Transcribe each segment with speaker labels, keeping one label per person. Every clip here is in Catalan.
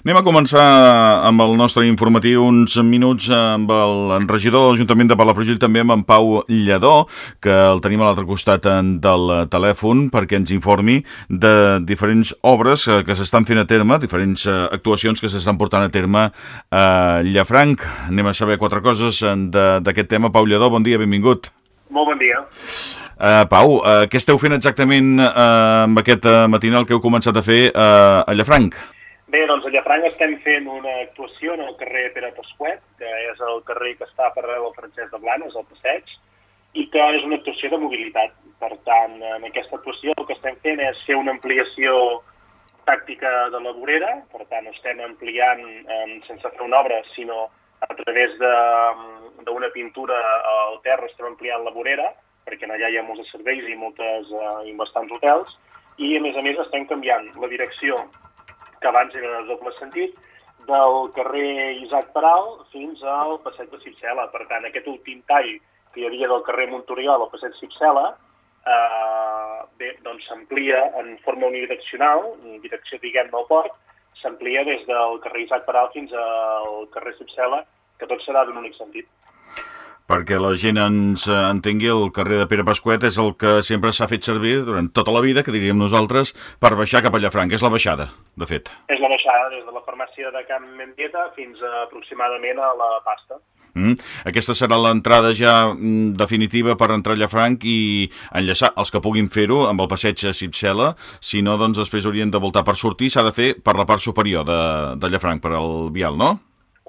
Speaker 1: Anem a començar amb el nostre informatiu uns minuts amb el regidor de l'Ajuntament de Palafrugell, també amb en Pau Lledó, que el tenim a l'altre costat del telèfon perquè ens informi de diferents obres que s'estan fent a terme, diferents eh, actuacions que s'estan portant a terme a Llafranc. Anem a saber quatre coses d'aquest tema. Pau Lledó, bon dia, benvingut.
Speaker 2: Molt bon dia.
Speaker 1: Uh, Pau, uh, què esteu fent exactament uh, amb aquest uh, matinal que heu començat a fer uh, a Llafranc?
Speaker 2: Bé, doncs a Llafranc estem fent una actuació en el carrer Pere Pasquet, que és el carrer que està per darrere del Francesc de Blanes, el passeig, i que és una actuació de mobilitat. Per tant, en aquesta actuació el que estem fent és fer una ampliació tàctica de la vorera, per tant, estem ampliant eh, sense fer una obra, sinó a través d'una pintura al terra estem ampliant la vorera, perquè allà hi ha molts serveis i, moltes, eh, i bastants hotels, i a més a més estem canviant la direcció que abans era de doble sentit, del carrer Isaac Peral fins al passeig de Cipsela. Per tant, aquest últim tall que hi havia del carrer Montoriol al passeig Cipsela, eh, bé, doncs s'amplia en forma unidireccional, en direcció, diguem, del port, s'amplia des del carrer Isaac Peral fins al carrer Cipsela, que tot serà d'un únic sentit
Speaker 1: perquè la gent ens eh, entengui, el carrer de Pere Pasquet és el que sempre s'ha fet servir durant tota la vida, que diríem nosaltres, per baixar cap a Llafranc. És la baixada, de fet.
Speaker 2: És la baixada des de la farmàcia de Can Mendieta fins a, aproximadament a la pasta.
Speaker 1: Mm. Aquesta serà l'entrada ja mm, definitiva per entrar a Llafranc i enllaçar els que puguin fer-ho amb el passeig a Cipsela, si no, doncs després haurien de voltar per sortir, s'ha de fer per la part superior de, de Llafranc, per al vial, no?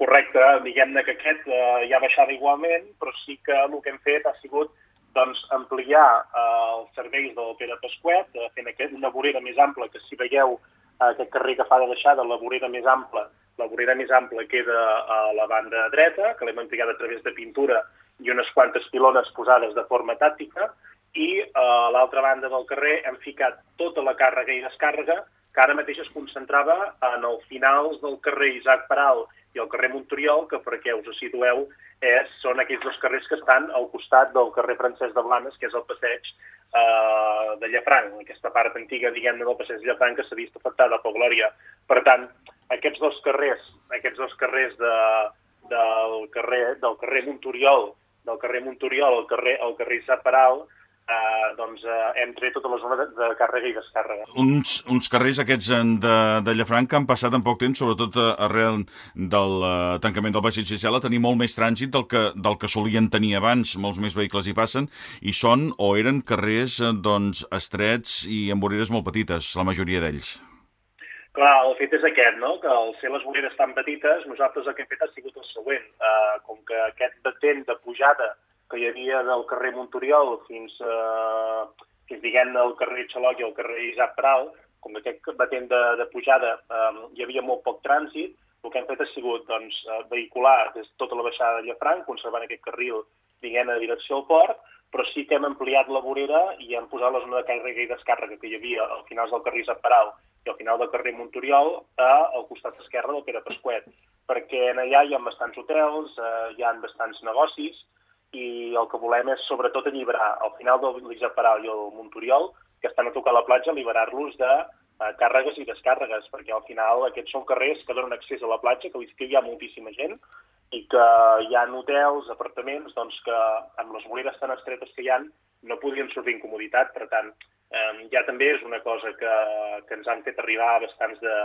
Speaker 2: Correcte, diguem-ne que aquest eh, ja baixava igualment, però sí que el que hem fet ha sigut doncs, ampliar eh, els serveis del Pere Pasquet, eh, fent aquest, una vorera més ampla, que si veieu eh, aquest carrer que fa de deixada, la vorera més ampla, la vorera més ampla queda a la banda dreta, que l'hem ampliat a través de pintura i unes quantes pilones posades de forma tàctica, i a l'altra banda del carrer hem ficat tota la càrrega i descàrrega, que ara mateix es concentrava en els finals del carrer Isaac Peral i el carrer Montoriol, que perquè us situeu, és, són aquells dos carrers que estan al costat del carrer Francesc de Blanes, que és el passeig eh, de Llafranc, aquesta part antiga, diguem-ne, del passeig de Llafranc, que s'ha vist afectada per Glòria. Per tant, aquests dos carrers, aquests dos carrers de, del, carrer, del carrer Montoriol, del carrer Montoriol al carrer, al carrer Saparal, eh, doncs, eh, hem tret tota la zona de, de càrrega i descàrrega.
Speaker 1: Uns, uns carrers aquests de, de Llafranc que han passat en poc temps, sobretot eh, arrel del uh, tancament del Baix Social, a tenir molt més trànsit del que, del que solien tenir abans, molts més vehicles hi passen, i són o eren carrers eh, doncs, estrets i amb voreres molt petites, la majoria d'ells.
Speaker 2: Clar, el fet és aquest, no? que al ser les voreres tan petites, nosaltres el que hem fet ha sigut el següent. Uh, com que aquest batent de pujada que hi havia del carrer Montoriol fins, eh, fins diguem al carrer Xaloc i al carrer Isaac Pral, com aquest batent de, de pujada eh, hi havia molt poc trànsit, el que hem fet ha sigut doncs, eh, vehicular des de tota la baixada de Llafranc, conservant aquest carril diguem a direcció al port, però sí que hem ampliat la vorera i hem posat la zona de càrrega i descàrrega que hi havia al final del carrer Zaparal i al final del carrer Montoriol a, al costat esquerre del Pere Pasquet, perquè en allà hi ha bastants hotels, eh, hi ha bastants negocis, i el que volem és sobretot alliberar al final del l'Isaparal i el Montoriol, que estan a tocar la platja, alliberar-los de eh, càrregues i descàrregues, perquè al final aquests són carrers que donen accés a la platja, que l'estiu hi ha moltíssima gent, i que hi ha hotels, apartaments, doncs que amb les voreres tan estretes que hi han no podrien sortir en comoditat, per tant, eh, ja també és una cosa que, que ens han fet arribar bastants de,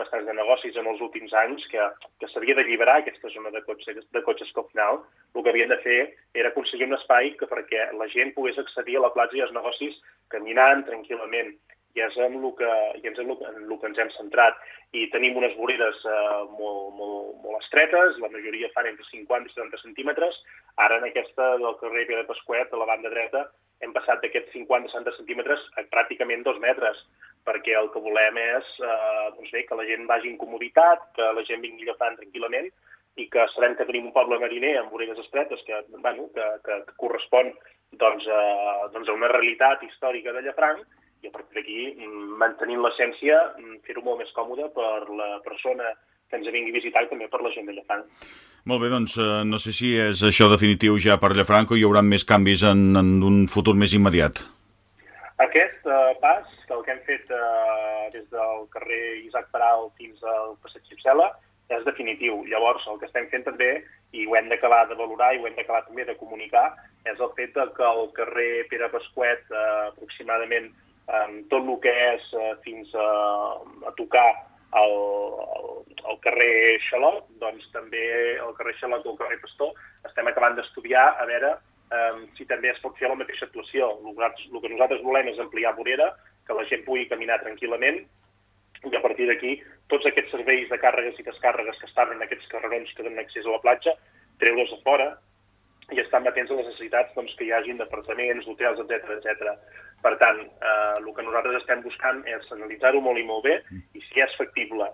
Speaker 2: bastants de negocis en els últims anys que, que s'havia d'alliberar aquesta zona de cotxes, de cotxes que al final el que havien de fer era aconseguir un espai que perquè la gent pogués accedir a la platja i als negocis caminant tranquil·lament. I és en el que, i és en el, en el que ens hem centrat. I tenim unes voreres eh, molt, molt, molt estretes, la majoria fan entre 50 i 70 centímetres. Ara en aquesta del carrer Pere Pasquet, a la banda dreta, hem passat d'aquests 50-60 centímetres a pràcticament dos metres perquè el que volem és eh, doncs bé, que la gent vagi en comoditat, que la gent vingui agafant tranquil·lament i que sabem que tenim un poble mariner amb orelles estretes que, bueno, que, que, que correspon doncs, a, doncs a una realitat històrica de Llafranc i a partir d'aquí, mm, mantenint l'essència, mm, fer-ho molt més còmode per la persona que ens vingui a visitar i també per la gent de Llafranc.
Speaker 1: Molt bé, doncs eh, no sé si és això definitiu ja per Llafranc o hi haurà més canvis en, en un futur més immediat.
Speaker 2: Aquest eh, pas, que el que hem fet eh, des del carrer Isaac Peral fins al passeig Xipsela, és definitiu. Llavors, el que estem fent també, i ho hem d'acabar de valorar i ho hem d'acabar també de comunicar, és el fet de que el carrer Pere Pasquet, eh, aproximadament eh, tot el que és eh, fins a, a tocar el, el, el carrer Xalot, doncs també el carrer Xalot o el carrer Pastor, estem acabant d'estudiar a veure eh, si també es pot fer la mateixa actuació. El, el que nosaltres volem és ampliar vorera, que la gent pugui caminar tranquil·lament, i a partir d'aquí tots aquests serveis de càrregues i descàrregues que estan en aquests carrerons que donen accés a la platja, treure's a fora i estar atents a les necessitats doncs, que hi hagin d'apartaments, hotels, etc etc. Per tant, eh, el que nosaltres estem buscant és analitzar-ho molt i molt bé i si és factible,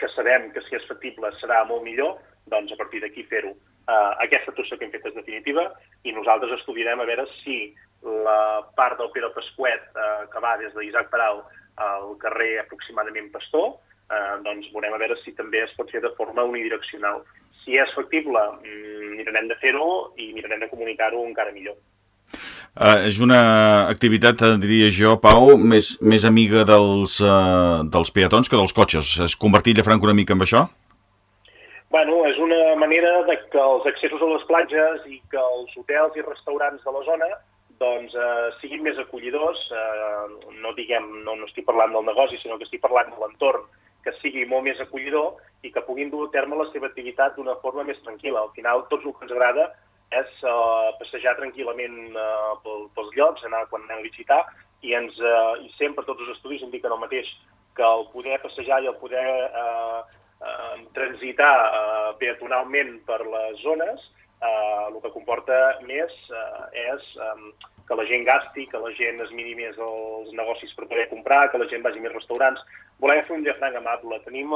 Speaker 2: que sabem que si és factible serà molt millor, doncs a partir d'aquí fer-ho eh, aquesta actuació que hem fet és definitiva i nosaltres estudiarem a veure si la part del Pere Pasquet eh, que va des d'Isaac Paral al carrer aproximadament Pastor, eh, doncs veurem a veure si també es pot fer de forma unidireccional. Si és factible, mm, mirarem de fer-ho i mirarem de comunicar-ho encara millor.
Speaker 1: Uh, és una activitat, eh, diria jo, Pau, més, més amiga dels, uh, dels peatons que dels cotxes. Has convertit Llafranc una mica amb això?
Speaker 2: Bueno, és una manera de que els accessos a les platges i que els hotels i restaurants de la zona doncs, eh, siguin més acollidors, eh, no diguem, no, no estic parlant del negoci, sinó que estic parlant de l'entorn, que sigui molt més acollidor i que puguin dur a terme la seva activitat d'una forma més tranquil·la. Al final, tot el que ens agrada és eh, passejar tranquil·lament eh, pel, pels llocs, anar quan anem a visitar, i, ens, eh, i sempre tots els estudis indiquen el mateix, que el poder passejar i el poder eh, eh, transitar eh, peatonalment per les zones, eh, el que comporta més eh, és eh, que la gent gasti, que la gent es miri més els negocis per poder comprar, que la gent vagi més restaurants. Volem fer un Llafranc amable. Tenim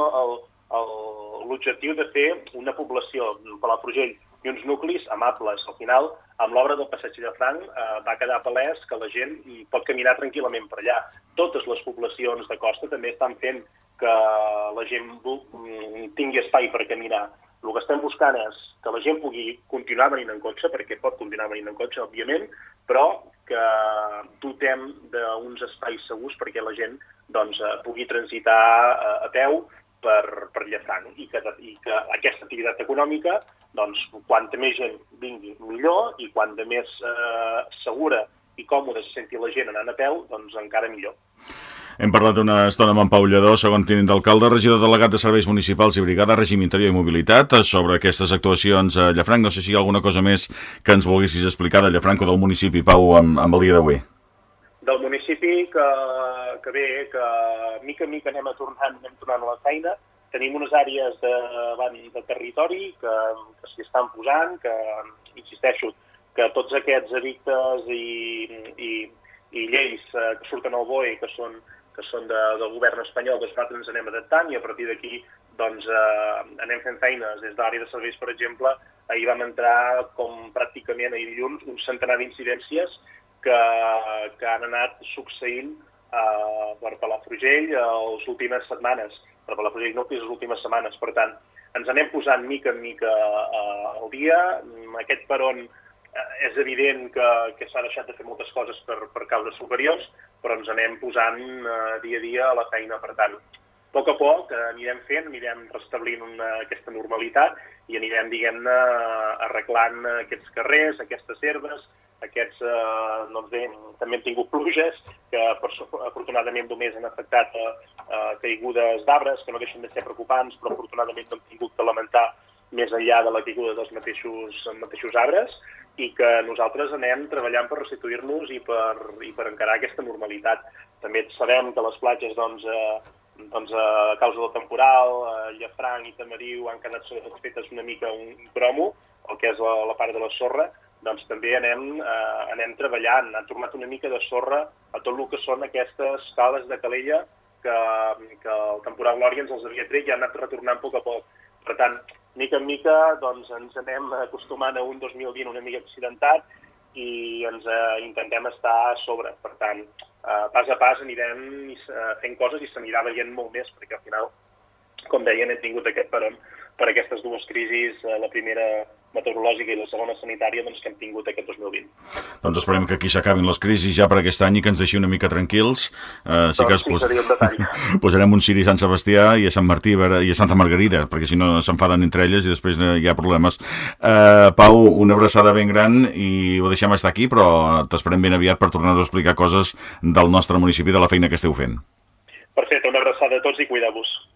Speaker 2: l'objectiu de fer una població, Palafrugell, i uns nuclis amables. Al final, amb l'obra del passeig de Llafranc eh, va quedar palès que la gent pot caminar tranquil·lament per allà. Totes les poblacions de costa també estan fent que la gent mm, tingui espai per caminar. El que estem buscant és que la gent pugui continuar venint en cotxe, perquè pot continuar venint en cotxe, òbviament, però que dotem d'uns espais segurs perquè la gent doncs, eh, pugui transitar a, a peu per, per Llafranc i que, i que aquesta activitat econòmica, doncs, quanta més gent vingui, millor, i quanta més eh, segura i còmoda se senti la gent anant a peu, doncs encara millor.
Speaker 1: Hem parlat una estona amb en Pau Lledó, segon tinent d'alcalde, regidor delegat de Serveis Municipals i Brigada Règim Interior i Mobilitat, sobre aquestes actuacions a Llafranc. No sé si hi ha alguna cosa més que ens volguessis explicar de Llafranc o del municipi, Pau, amb, amb el dia d'avui.
Speaker 2: Del municipi que, que bé, que mica en mica anem a tornant, anem tornant a la feina, tenim unes àrees de, de territori que, que s'hi estan posant, que, insisteixo, que tots aquests edictes i, i, i lleis eh, que surten al BOE, que són que són de, del govern espanyol, doncs nosaltres ens anem adaptant i a partir d'aquí doncs, eh, anem fent feines. Des de l'àrea de serveis, per exemple, ahir vam entrar com pràcticament ahir dilluns un centenar d'incidències que, que han anat succeint eh, per Palafrugell les últimes setmanes, per Palafrugell no, les últimes setmanes. Per tant, ens anem posant mica en mica eh, al dia. Aquest peron eh, és evident que, que s'ha deixat de fer moltes coses per, per causes superiors, però ens anem posant eh, dia a dia a la feina. Per tant, a poc a poc eh, anirem fent, anirem restablint una, aquesta normalitat i anirem, diguem-ne, arreglant aquests carrers, aquestes herbes, aquests, eh, doncs bé, també hem tingut pluges, que per, afortunadament només han afectat eh, eh, caigudes d'arbres, que no deixen de ser preocupants, però afortunadament no hem tingut de lamentar més enllà de la caiguda dels mateixos, mateixos arbres, i que nosaltres anem treballant per restituir-nos i, per, i per encarar aquesta normalitat. També sabem que les platges, doncs, eh, doncs a causa del temporal, eh, Llafranc i Tamariu han quedat fetes una mica un cromo, el que és la, la part de la sorra, doncs també anem, eh, anem treballant, han tornat una mica de sorra a tot el que són aquestes cales de Calella que, que el temporal Glòria ens els havia tret i han anat retornant a poc a poc. Per tant, mica en mica doncs, ens anem acostumant a un 2020 una mica accidentat i ens eh, intentem estar a sobre. Per tant, eh, pas a pas anirem eh, fent coses i s'anirà veient molt més, perquè al final, com deien, hem tingut aquest peron per aquestes dues crisis, eh, la primera meteorològica i la segona sanitària doncs, que hem tingut aquest 2020.
Speaker 1: Doncs esperem que aquí s'acabin les crisis ja per aquest any i que ens deixi una mica tranquils.
Speaker 2: Uh, sí que es pos...
Speaker 1: posarem un Siri a Sant Sebastià i a Sant Martí i a Santa Margarida, perquè si no s'enfaden entre elles i després hi ha problemes. Uh, Pau, una abraçada ben gran i ho deixem estar aquí, però t'esperem ben aviat per tornar-nos a explicar coses del nostre municipi, de la feina que esteu fent.
Speaker 2: Perfecte, una abraçada a tots i cuideu-vos.